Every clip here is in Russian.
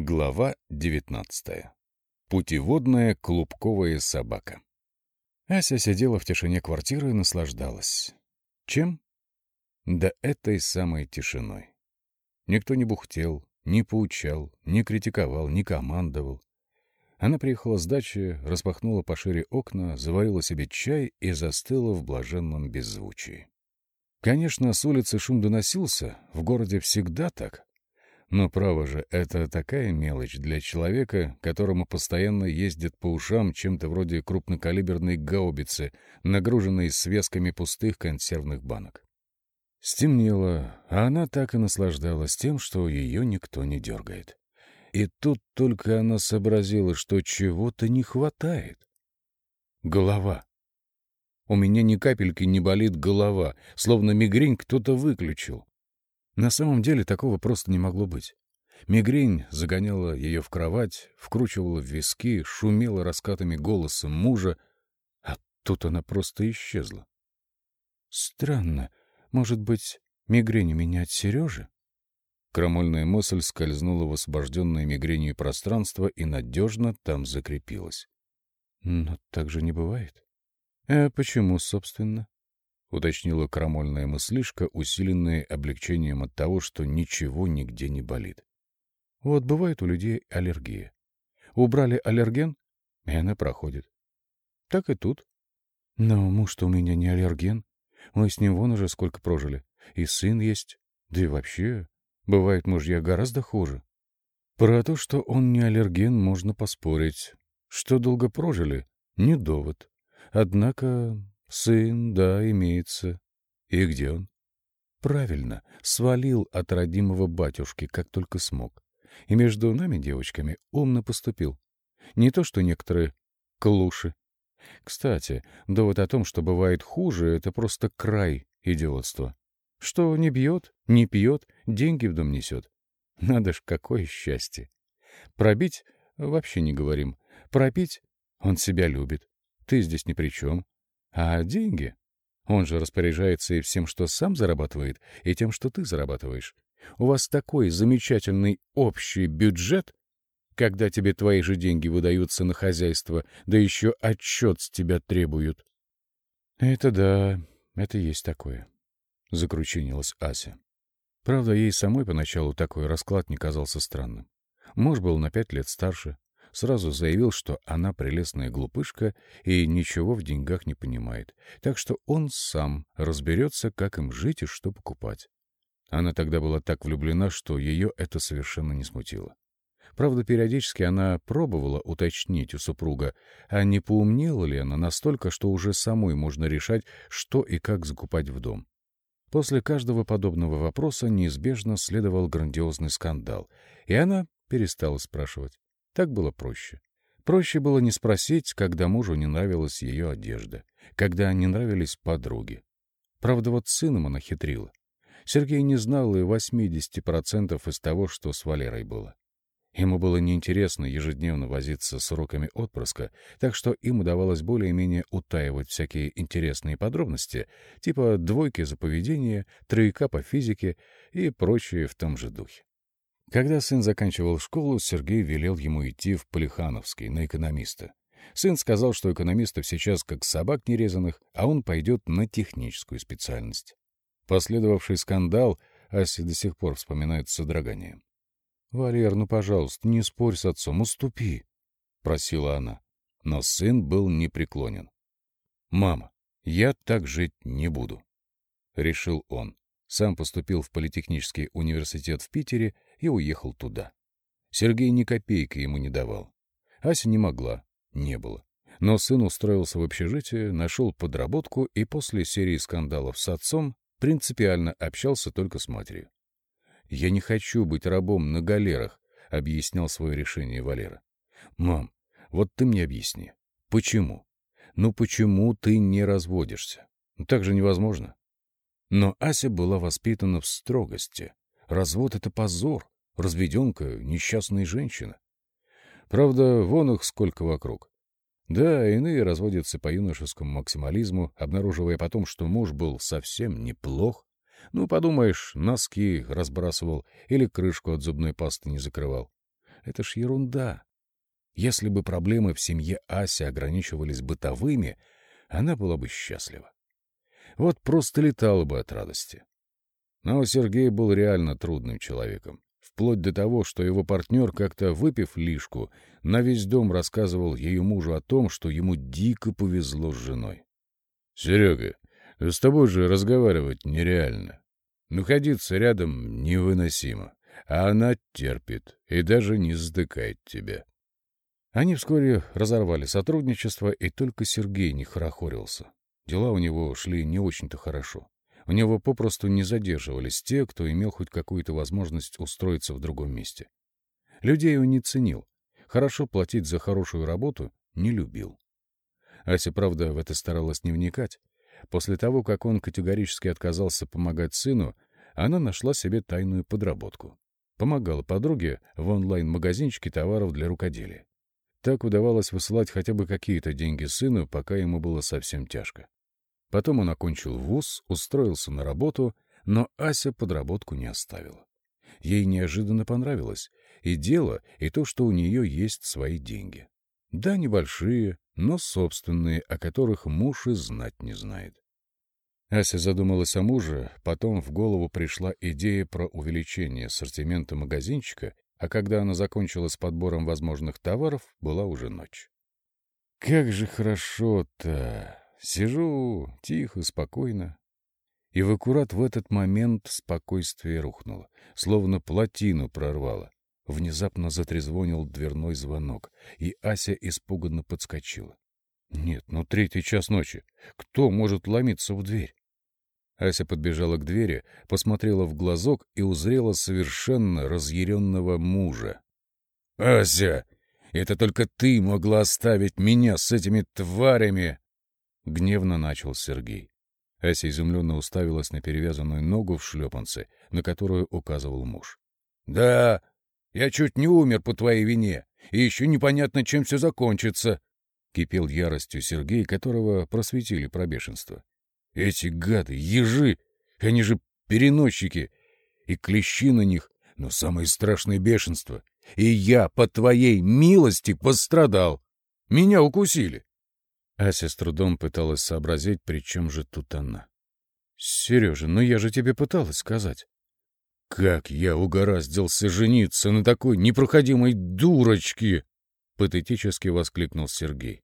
Глава 19. Путеводная клубковая собака. Ася сидела в тишине квартиры и наслаждалась. Чем? Да этой самой тишиной. Никто не бухтел, не поучал, не критиковал, не командовал. Она приехала с дачи, распахнула пошире окна, заварила себе чай и застыла в блаженном беззвучии. Конечно, с улицы шум доносился, в городе всегда так. Но, право же, это такая мелочь для человека, которому постоянно ездят по ушам чем-то вроде крупнокалиберной гаубицы, нагруженной свесками пустых консервных банок. Стемнело, а она так и наслаждалась тем, что ее никто не дергает. И тут только она сообразила, что чего-то не хватает. Голова. У меня ни капельки не болит голова, словно мигрень кто-то выключил. На самом деле такого просто не могло быть. Мигрень загоняла ее в кровать, вкручивала в виски, шумела раскатами голоса мужа, а тут она просто исчезла. Странно. Может быть, мигрень у меня от Сережи? Крамольная мысль скользнула в освобожденное мигренью пространство и надежно там закрепилась. Но так же не бывает. А почему, собственно? — уточнила крамольная мыслишка, усиленная облегчением от того, что ничего нигде не болит. «Вот бывает у людей аллергия. Убрали аллерген, и она проходит. Так и тут. Но муж-то у меня не аллерген. Мы с ним вон уже сколько прожили. И сын есть. Да и вообще, бывает мужья гораздо хуже. Про то, что он не аллерген, можно поспорить. Что долго прожили — не довод. Однако Сын, да, имеется. И где он? Правильно, свалил от родимого батюшки, как только смог. И между нами, девочками, умно поступил. Не то, что некоторые клуши. Кстати, довод о том, что бывает хуже, это просто край идиотства. Что не бьет, не пьет, деньги в дом несет. Надо ж, какое счастье. Пробить вообще не говорим. Пропить он себя любит. Ты здесь ни при чем. А деньги? Он же распоряжается и всем, что сам зарабатывает, и тем, что ты зарабатываешь. У вас такой замечательный общий бюджет, когда тебе твои же деньги выдаются на хозяйство, да еще отчет с тебя требуют. — Это да, это есть такое, — закручинилась Ася. Правда, ей самой поначалу такой расклад не казался странным. Муж был на пять лет старше, Сразу заявил, что она прелестная глупышка и ничего в деньгах не понимает, так что он сам разберется, как им жить и что покупать. Она тогда была так влюблена, что ее это совершенно не смутило. Правда, периодически она пробовала уточнить у супруга, а не поумнела ли она настолько, что уже самой можно решать, что и как закупать в дом. После каждого подобного вопроса неизбежно следовал грандиозный скандал, и она перестала спрашивать. Так было проще. Проще было не спросить, когда мужу не нравилась ее одежда, когда не нравились подруги. Правда, вот сыном она хитрила. Сергей не знал и 80% из того, что с Валерой было. Ему было неинтересно ежедневно возиться с уроками отпрыска, так что им удавалось более-менее утаивать всякие интересные подробности, типа двойки за поведение, тройка по физике и прочее в том же духе. Когда сын заканчивал школу, Сергей велел ему идти в Полихановский, на экономиста. Сын сказал, что экономистов сейчас как собак нерезанных, а он пойдет на техническую специальность. Последовавший скандал Ася до сих пор вспоминает с содроганием. — Валер, ну, пожалуйста, не спорь с отцом, уступи, — просила она. Но сын был непреклонен. — Мама, я так жить не буду, — решил он. Сам поступил в Политехнический университет в Питере и уехал туда. Сергей ни копейки ему не давал. Ася не могла, не было. Но сын устроился в общежитие, нашел подработку и после серии скандалов с отцом принципиально общался только с матерью. «Я не хочу быть рабом на галерах», — объяснял свое решение Валера. «Мам, вот ты мне объясни, почему? Ну почему ты не разводишься? Так же невозможно». Но Ася была воспитана в строгости. Развод — это позор. Разведенка — несчастная женщина. Правда, вон их сколько вокруг. Да, иные разводятся по юношескому максимализму, обнаруживая потом, что муж был совсем неплох. Ну, подумаешь, носки разбрасывал или крышку от зубной пасты не закрывал. Это ж ерунда. Если бы проблемы в семье Аси ограничивались бытовыми, она была бы счастлива. Вот просто летала бы от радости. Но Сергей был реально трудным человеком. Вплоть до того, что его партнер, как-то выпив лишку, на весь дом рассказывал ее мужу о том, что ему дико повезло с женой. — Серега, с тобой же разговаривать нереально. Находиться рядом невыносимо, а она терпит и даже не сдыкает тебя. Они вскоре разорвали сотрудничество, и только Сергей не хорохорился. Дела у него шли не очень-то хорошо. У него попросту не задерживались те, кто имел хоть какую-то возможность устроиться в другом месте. Людей он не ценил. Хорошо платить за хорошую работу не любил. Ася, правда, в это старалась не вникать. После того, как он категорически отказался помогать сыну, она нашла себе тайную подработку. Помогала подруге в онлайн-магазинчике товаров для рукоделия. Так удавалось высылать хотя бы какие-то деньги сыну, пока ему было совсем тяжко. Потом он окончил вуз, устроился на работу, но Ася подработку не оставила. Ей неожиданно понравилось и дело, и то, что у нее есть свои деньги. Да, небольшие, но собственные, о которых муж и знать не знает. Ася задумалась о муже, потом в голову пришла идея про увеличение ассортимента магазинчика, а когда она закончила с подбором возможных товаров, была уже ночь. «Как же хорошо-то!» Сижу тихо, спокойно. И в аккурат в этот момент спокойствие рухнуло, словно плотину прорвало. Внезапно затрезвонил дверной звонок, и Ася испуганно подскочила. Нет, ну третий час ночи. Кто может ломиться в дверь? Ася подбежала к двери, посмотрела в глазок и узрела совершенно разъяренного мужа. — Ася, это только ты могла оставить меня с этими тварями! — гневно начал Сергей. Ася изумленно уставилась на перевязанную ногу в шлепанце, на которую указывал муж. — Да, я чуть не умер по твоей вине, и еще непонятно, чем все закончится, — кипел яростью Сергей, которого просветили про бешенство. — Эти гады, ежи, они же переносчики, и клещи на них, но самое страшное бешенство. И я, по твоей милости, пострадал. Меня укусили. Ася с трудом пыталась сообразить, при чем же тут она. — Сережа, ну я же тебе пыталась сказать. — Как я угораздился жениться на такой непроходимой дурочке! — патетически воскликнул Сергей.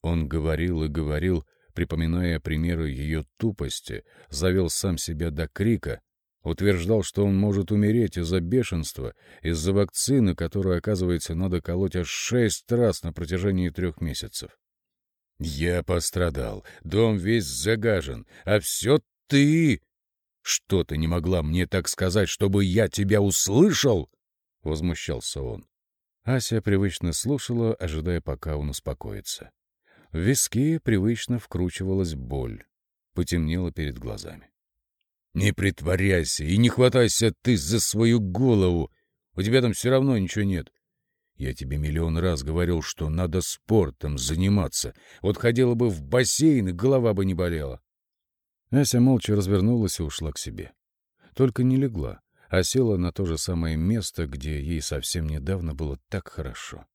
Он говорил и говорил, припоминая примеры ее тупости, завел сам себя до крика, утверждал, что он может умереть из-за бешенства, из-за вакцины, которую, оказывается, надо колоть аж шесть раз на протяжении трех месяцев. Я пострадал, дом весь загажен, а все ты... Что ты не могла мне так сказать, чтобы я тебя услышал? Возмущался он. Ася привычно слушала, ожидая, пока он успокоится. В виски привычно вкручивалась боль. Потемнело перед глазами. «Не притворяйся и не хватайся ты за свою голову. У тебя там все равно ничего нет. Я тебе миллион раз говорил, что надо спортом заниматься. Вот ходила бы в бассейн, и голова бы не болела. Ася молча развернулась и ушла к себе. Только не легла, а села на то же самое место, где ей совсем недавно было так хорошо.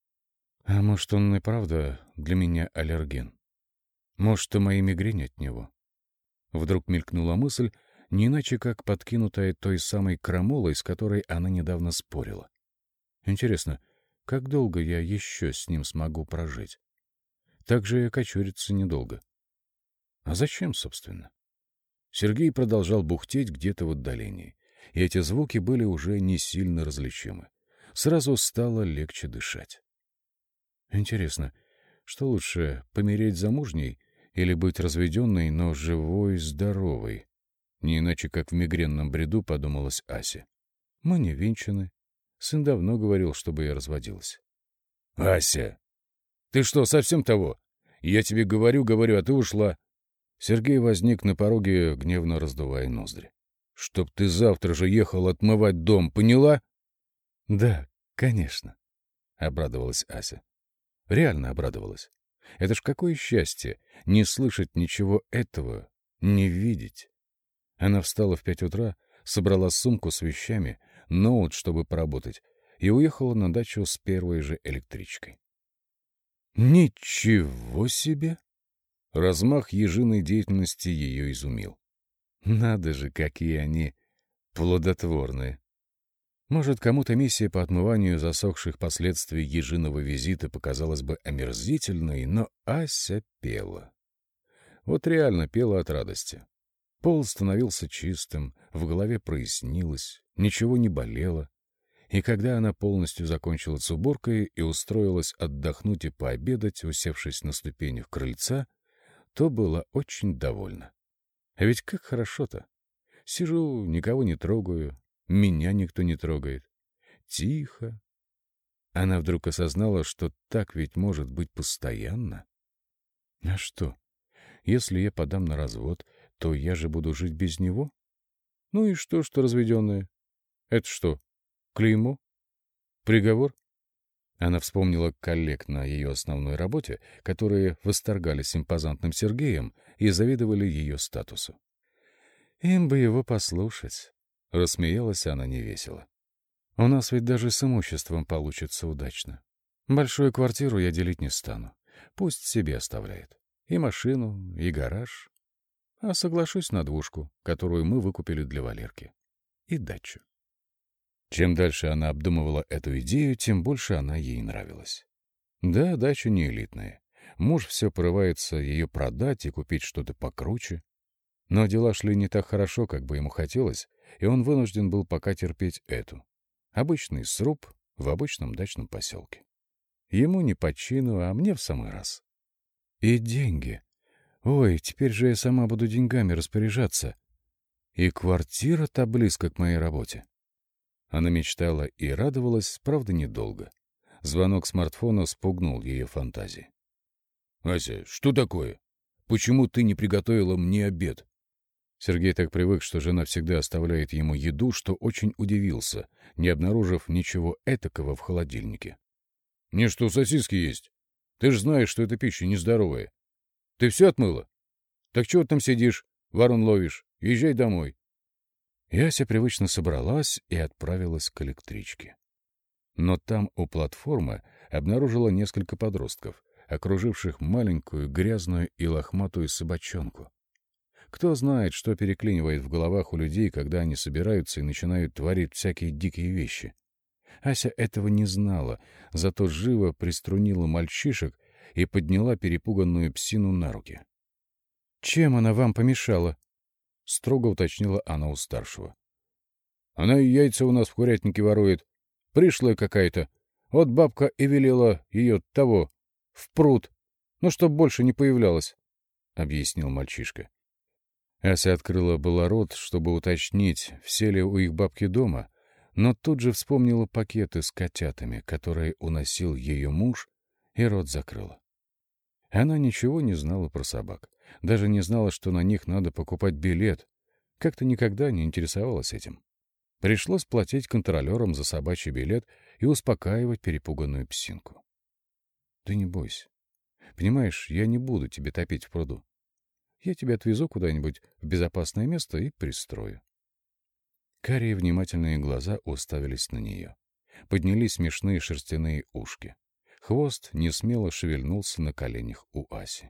А может, он и правда для меня аллерген? Может, и мои мигрени от него? Вдруг мелькнула мысль, не иначе как подкинутая той самой крамолой, с которой она недавно спорила. Интересно, — как долго я еще с ним смогу прожить? Так же и окочуриться недолго. А зачем, собственно? Сергей продолжал бухтеть где-то в отдалении, и эти звуки были уже не сильно различимы. Сразу стало легче дышать. Интересно, что лучше, помереть замужней или быть разведенной, но живой, здоровой? Не иначе, как в мигренном бреду, подумалась Ася. Мы не венчаны, Сын давно говорил, чтобы я разводилась. — Ася, ты что, совсем того? Я тебе говорю, говорю, а ты ушла. Сергей возник на пороге, гневно раздувая ноздри. — Чтоб ты завтра же ехал отмывать дом, поняла? — Да, конечно, — обрадовалась Ася. Реально обрадовалась. Это ж какое счастье — не слышать ничего этого, не видеть. Она встала в пять утра, собрала сумку с вещами, ноут, чтобы поработать, и уехала на дачу с первой же электричкой. Ничего себе! Размах ежиной деятельности ее изумил. Надо же, какие они плодотворные. Может, кому-то миссия по отмыванию засохших последствий ежиного визита показалась бы омерзительной, но Ася пела. Вот реально пела от радости. Пол становился чистым, в голове прояснилось, ничего не болело. И когда она полностью закончила с уборкой и устроилась отдохнуть и пообедать, усевшись на ступенях крыльца, то была очень довольна. А ведь как хорошо-то. Сижу, никого не трогаю, меня никто не трогает. Тихо. Она вдруг осознала, что так ведь может быть постоянно. А что, если я подам на развод, то я же буду жить без него? Ну и что, что разведенная? Это что, клеймо? Приговор? Она вспомнила коллег на ее основной работе, которые восторгались импозантным Сергеем и завидовали ее статусу. Им бы его послушать. Рассмеялась она невесело. У нас ведь даже с имуществом получится удачно. Большую квартиру я делить не стану. Пусть себе оставляет. И машину, и гараж. А соглашусь на двушку, которую мы выкупили для Валерки. И дачу. Чем дальше она обдумывала эту идею, тем больше она ей нравилась. Да, дача не элитная. Муж все порывается ее продать и купить что-то покруче. Но дела шли не так хорошо, как бы ему хотелось, и он вынужден был пока терпеть эту. Обычный сруб в обычном дачном поселке. Ему не по чину, а мне в самый раз. И деньги. Ой, теперь же я сама буду деньгами распоряжаться. И квартира-то близко к моей работе. Она мечтала и радовалась, правда, недолго. Звонок смартфона спугнул ее фантазии. — Ася, что такое? Почему ты не приготовила мне обед? Сергей так привык, что жена всегда оставляет ему еду, что очень удивился, не обнаружив ничего этакого в холодильнике. — Мне что, сосиски есть? Ты же знаешь, что эта пища нездоровая. Ты все отмыла? Так чего там сидишь, ворон ловишь? Езжай домой. Яся привычно собралась и отправилась к электричке. Но там у платформы обнаружила несколько подростков, окруживших маленькую, грязную и лохматую собачонку. Кто знает, что переклинивает в головах у людей, когда они собираются и начинают творить всякие дикие вещи. Ася этого не знала, зато живо приструнила мальчишек и подняла перепуганную псину на руки. «Чем она вам помешала?» — строго уточнила она у старшего. «Она яйца у нас в курятнике ворует. Пришлая какая-то. Вот бабка и велела ее того, в пруд, ну, чтоб больше не появлялась», — объяснил мальчишка. Ася открыла было рот, чтобы уточнить, все ли у их бабки дома, но тут же вспомнила пакеты с котятами, которые уносил ее муж, и рот закрыла. Она ничего не знала про собак, даже не знала, что на них надо покупать билет, как-то никогда не интересовалась этим. Пришлось платить контролерам за собачий билет и успокаивать перепуганную псинку. — Ты не бойся. Понимаешь, я не буду тебе топить в пруду. Я тебя отвезу куда-нибудь в безопасное место и пристрою. Карие внимательные глаза уставились на нее. Поднялись смешные шерстяные ушки. Хвост несмело шевельнулся на коленях у Аси.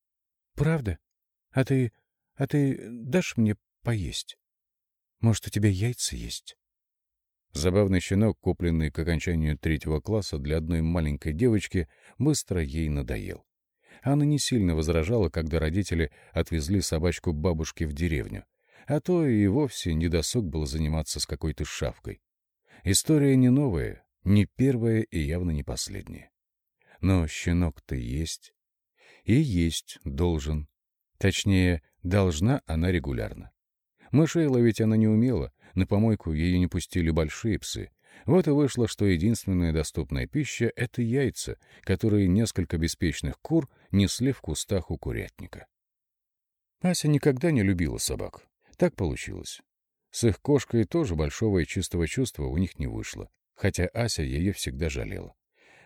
— Правда? А ты... а ты дашь мне поесть? Может, у тебя яйца есть? Забавный щенок, купленный к окончанию третьего класса для одной маленькой девочки, быстро ей надоел. Она не сильно возражала, когда родители отвезли собачку бабушке в деревню, а то и вовсе недосуг было заниматься с какой-то шавкой. История не новая, не первая и явно не последняя. Но щенок-то есть. И есть должен. Точнее, должна она регулярно. Мышей ловить она не умела, на помойку ее не пустили большие псы, вот и вышло, что единственная доступная пища — это яйца, которые несколько беспечных кур несли в кустах у курятника. Ася никогда не любила собак. Так получилось. С их кошкой тоже большого и чистого чувства у них не вышло, хотя Ася ее всегда жалела.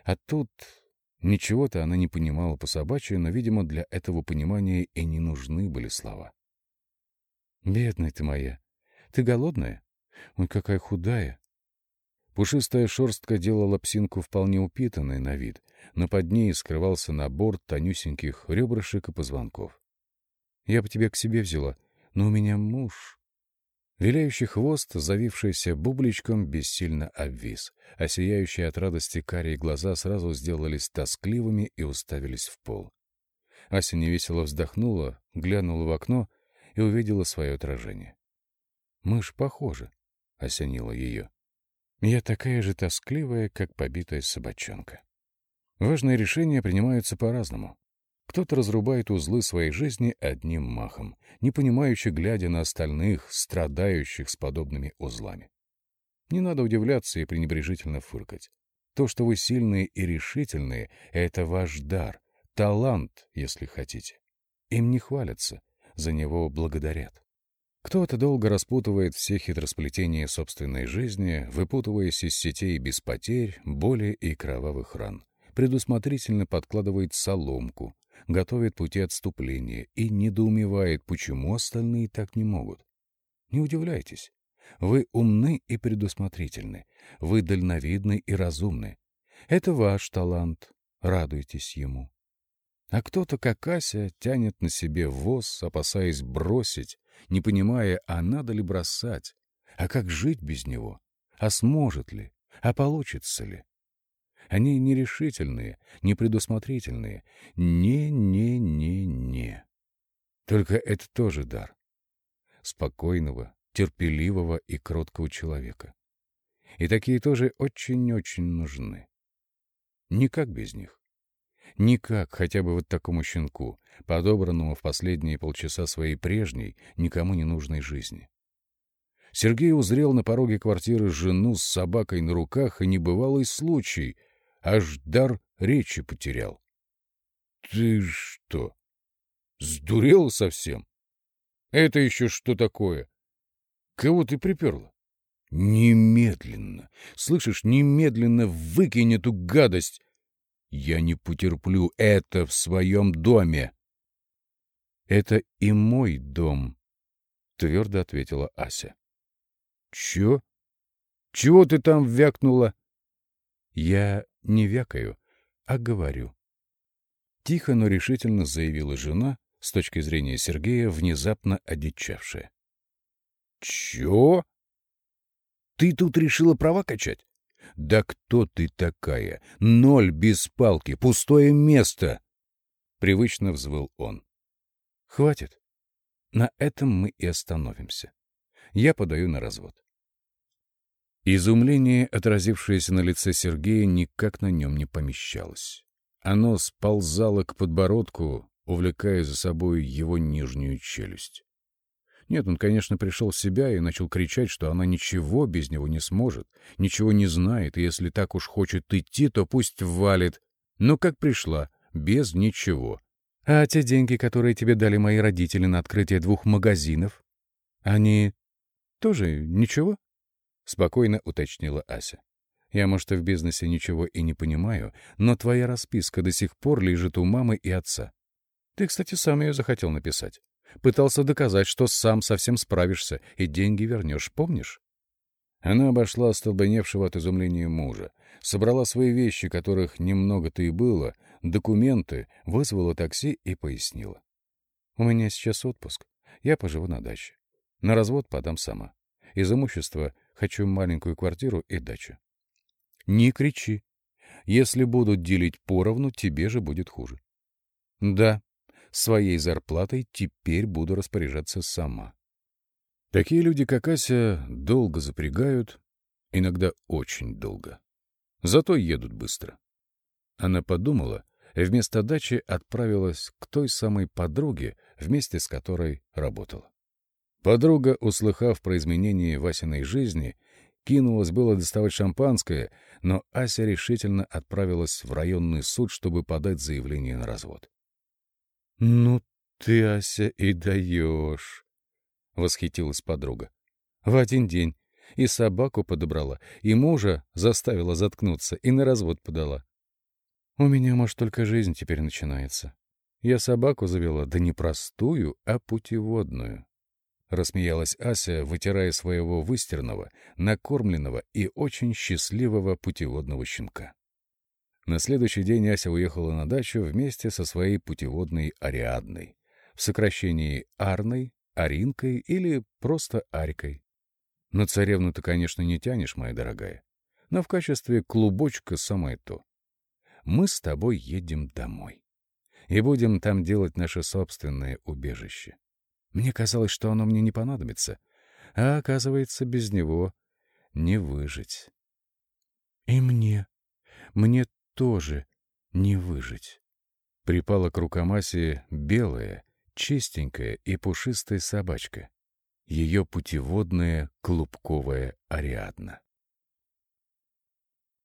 А тут ничего-то она не понимала по собачьи, но, видимо, для этого понимания и не нужны были слова. «Бедная ты моя! Ты голодная? Ой, какая худая! Пушистая шерстка делала псинку вполне упитанной на вид, но под ней скрывался набор тонюсеньких ребрышек и позвонков. «Я бы тебя к себе взяла, но у меня муж...» Виляющий хвост, завившийся бубличком, бессильно обвис, а сияющие от радости карие глаза сразу сделались тоскливыми и уставились в пол. Ася невесело вздохнула, глянула в окно и увидела свое отражение. «Мышь похожа», — осенила ее. «Я такая же тоскливая, как побитая собачонка». Важные решения принимаются по-разному. Кто-то разрубает узлы своей жизни одним махом, не понимающий, глядя на остальных, страдающих с подобными узлами. Не надо удивляться и пренебрежительно фыркать. То, что вы сильные и решительные, — это ваш дар, талант, если хотите. Им не хвалятся, за него благодарят. Кто-то долго распутывает все хитросплетения собственной жизни, выпутываясь из сетей без потерь, боли и кровавых ран предусмотрительно подкладывает соломку, готовит пути отступления и недоумевает, почему остальные так не могут. Не удивляйтесь. Вы умны и предусмотрительны. Вы дальновидны и разумны. Это ваш талант. Радуйтесь ему. А кто-то, как Ася, тянет на себе воз, опасаясь бросить, не понимая, а надо ли бросать, а как жить без него, а сможет ли, а получится ли. Они нерешительные, непредусмотрительные. Не-не-не-не. Только это тоже дар. Спокойного, терпеливого и кроткого человека. И такие тоже очень-очень нужны. Никак без них. Никак, хотя бы вот такому щенку, подобранному в последние полчаса своей прежней, никому не нужной жизни. Сергей узрел на пороге квартиры жену с собакой на руках, и небывалый случай — аж дар речи потерял. — Ты что, сдурел совсем? Это еще что такое? Кого ты приперла? Немедленно, слышишь, немедленно выкинь эту гадость. Я не потерплю это в своем доме. — Это и мой дом, — твердо ответила Ася. — Чё? Чего ты там вякнула? — Я не вякаю, а говорю. Тихо, но решительно заявила жена, с точки зрения Сергея, внезапно одичавшая. — Чё? Ты тут решила права качать? Да кто ты такая? Ноль без палки, пустое место! Привычно взвыл он. — Хватит. На этом мы и остановимся. Я подаю на развод. Изумление, отразившееся на лице Сергея, никак на нем не помещалось. Оно сползало к подбородку, увлекая за собой его нижнюю челюсть. Нет, он, конечно, пришел в себя и начал кричать, что она ничего без него не сможет, ничего не знает, и если так уж хочет идти, то пусть валит. Но как пришла, без ничего. А те деньги, которые тебе дали мои родители на открытие двух магазинов, они тоже ничего? — спокойно уточнила Ася. «Я, может, и в бизнесе ничего и не понимаю, но твоя расписка до сих пор лежит у мамы и отца. Ты, кстати, сам ее захотел написать. Пытался доказать, что сам совсем справишься и деньги вернешь, помнишь?» Она обошла остолбеневшего от изумления мужа, собрала свои вещи, которых немного-то и было, документы, вызвала такси и пояснила. «У меня сейчас отпуск. Я поживу на даче. На развод подам сама. Из имущества Хочу маленькую квартиру и дачу. Не кричи. Если будут делить поровну, тебе же будет хуже. Да, своей зарплатой теперь буду распоряжаться сама. Такие люди, как Ася, долго запрягают, иногда очень долго. Зато едут быстро. Она подумала, вместо дачи отправилась к той самой подруге, вместе с которой работала. Подруга, услыхав про изменение Васиной жизни, кинулась было доставать шампанское, но Ася решительно отправилась в районный суд, чтобы подать заявление на развод. — Ну ты, Ася, и даешь! — восхитилась подруга. — В один день и собаку подобрала, и мужа заставила заткнуться, и на развод подала. У меня, может, только жизнь теперь начинается. Я собаку завела, да не простую, а путеводную. Рассмеялась Ася, вытирая своего выстиранного, накормленного и очень счастливого путеводного щенка. На следующий день Ася уехала на дачу вместе со своей путеводной Ариадной, в сокращении Арной, Аринкой или просто Арькой. На царевну ты, конечно, не тянешь, моя дорогая, но в качестве клубочка самое то. Мы с тобой едем домой и будем там делать наше собственное убежище. Мне казалось, что оно мне не понадобится, а оказывается, без него не выжить. И мне, мне тоже не выжить. Припала к рукам Аси белая, чистенькая и пушистая собачка. Ее путеводная клубковая Ариадна.